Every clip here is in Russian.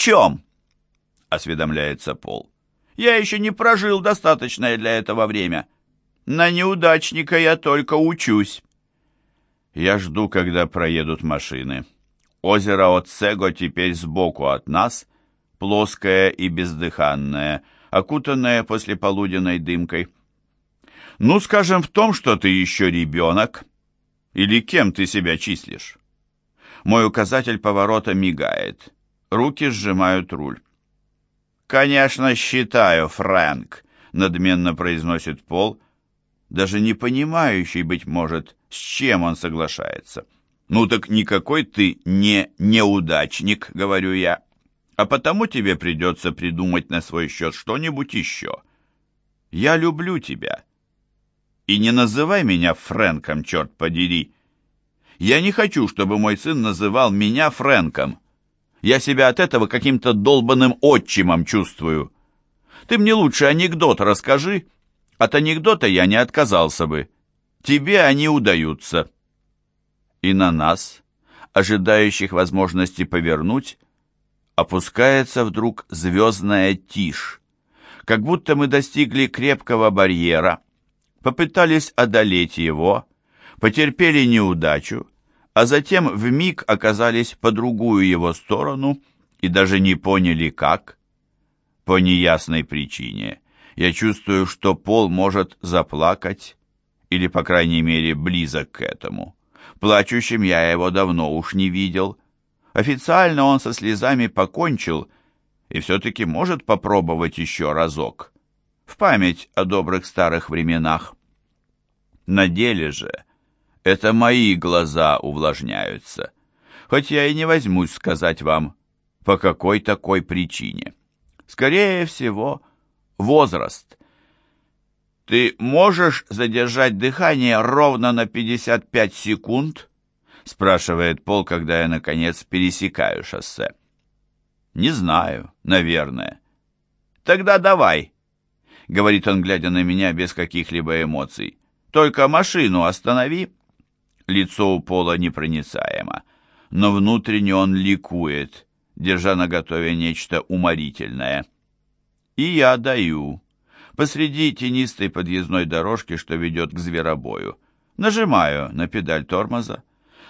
чем?» — осведомляется Пол. «Я еще не прожил достаточное для этого время. На неудачника я только учусь». Я жду, когда проедут машины. Озеро Оцего теперь сбоку от нас, плоское и бездыханное, окутанное послеполуденной дымкой. Ну, скажем, в том, что ты еще ребенок, или кем ты себя числишь? Мой указатель поворота мигает. Руки сжимают руль. «Конечно, считаю, Фрэнк», — надменно произносит Пол, даже не понимающий, быть может, с чем он соглашается. «Ну так никакой ты не неудачник», — говорю я, «а потому тебе придется придумать на свой счет что-нибудь еще. Я люблю тебя». И не называй меня Фрэнком, черт подери. Я не хочу, чтобы мой сын называл меня Фрэнком. Я себя от этого каким-то долбанным отчимом чувствую. Ты мне лучше анекдот расскажи. От анекдота я не отказался бы. Тебе они удаются. И на нас, ожидающих возможности повернуть, опускается вдруг звездная тишь, как будто мы достигли крепкого барьера, попытались одолеть его, потерпели неудачу, а затем в миг оказались по другую его сторону и даже не поняли как. По неясной причине я чувствую, что Пол может заплакать, или, по крайней мере, близок к этому. Плачущим я его давно уж не видел. Официально он со слезами покончил и все-таки может попробовать еще разок в память о добрых старых временах. На деле же это мои глаза увлажняются, хоть я и не возьмусь сказать вам, по какой такой причине. Скорее всего, возраст. Ты можешь задержать дыхание ровно на 55 секунд? спрашивает Пол, когда я, наконец, пересекаю шоссе. Не знаю, наверное. Тогда давай, говорит он, глядя на меня без каких-либо эмоций. «Только машину останови!» Лицо у Пола непроницаемо, но внутренне он ликует, держа наготове нечто уморительное. И я даю. Посреди тенистой подъездной дорожки, что ведет к зверобою. Нажимаю на педаль тормоза.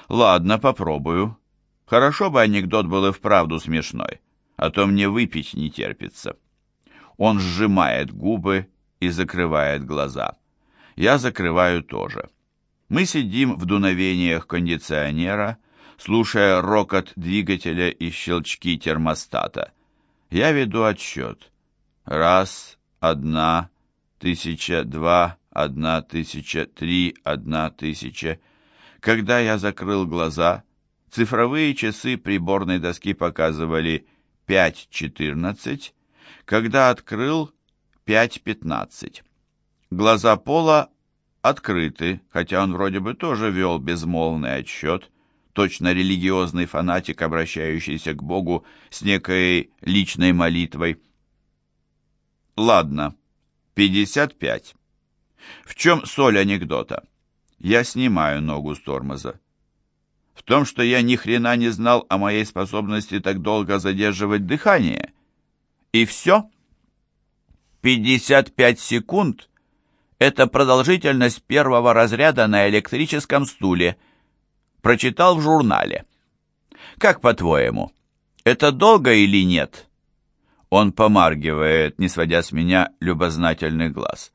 Ладно, попробую. Хорошо бы анекдот был и вправду смешной, а то мне выпить не терпится. Он сжимает губы и закрывает глаза. Я закрываю тоже. Мы сидим в дуновениях кондиционера, слушая рокот двигателя и щелчки термостата. Я веду отсчет. Раз, одна, тысяча, два, одна тысяча, три, одна тысяча. Когда я закрыл глаза, цифровые часы приборной доски показывали пять четырнадцать когда открыл 5.15. Глаза Пола открыты, хотя он вроде бы тоже вел безмолвный отсчет, точно религиозный фанатик, обращающийся к Богу с некой личной молитвой. Ладно, 55. В чем соль анекдота? Я снимаю ногу с тормоза. В том, что я ни хрена не знал о моей способности так долго задерживать дыхание – и все? 55 секунд – это продолжительность первого разряда на электрическом стуле. Прочитал в журнале. Как по-твоему, это долго или нет? Он помаргивает, не сводя с меня любознательный глаз.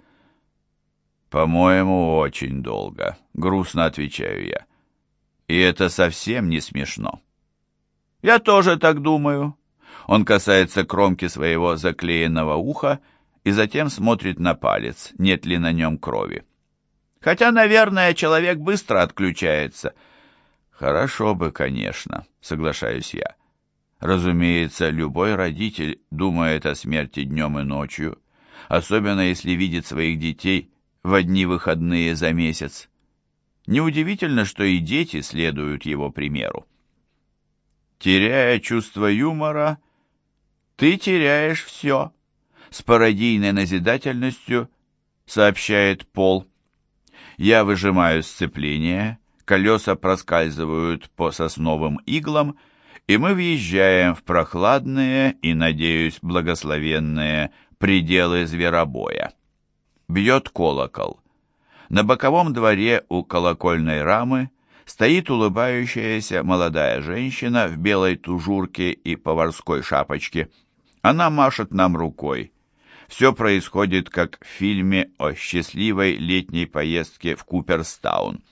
«По-моему, очень долго», — грустно отвечаю я. «И это совсем не смешно». «Я тоже так думаю», он касается кромки своего заклеенного уха и затем смотрит на палец, нет ли на нем крови. Хотя, наверное, человек быстро отключается. Хорошо бы, конечно, соглашаюсь я. Разумеется, любой родитель думает о смерти днем и ночью, особенно если видит своих детей в одни выходные за месяц. Неудивительно, что и дети следуют его примеру. Теряя чувство юмора, ты теряешь все, с пародийной назидательностью сообщает Пол. Я выжимаю сцепление, колеса проскальзывают по сосновым иглам, и мы въезжаем в прохладные и, надеюсь, благословенные пределы зверобоя. Бьет колокол. На боковом дворе у колокольной рамы стоит улыбающаяся молодая женщина в белой тужурке и поварской шапочке. Она машет нам рукой. Все происходит, как в фильме о счастливой летней поездке в Куперстаун.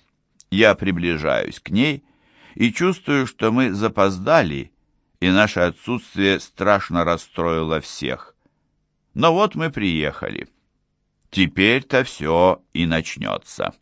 Я приближаюсь к ней и чувствую, что мы запоздали, и наше отсутствие страшно расстроило всех. Но вот мы приехали. Теперь-то все и начнется.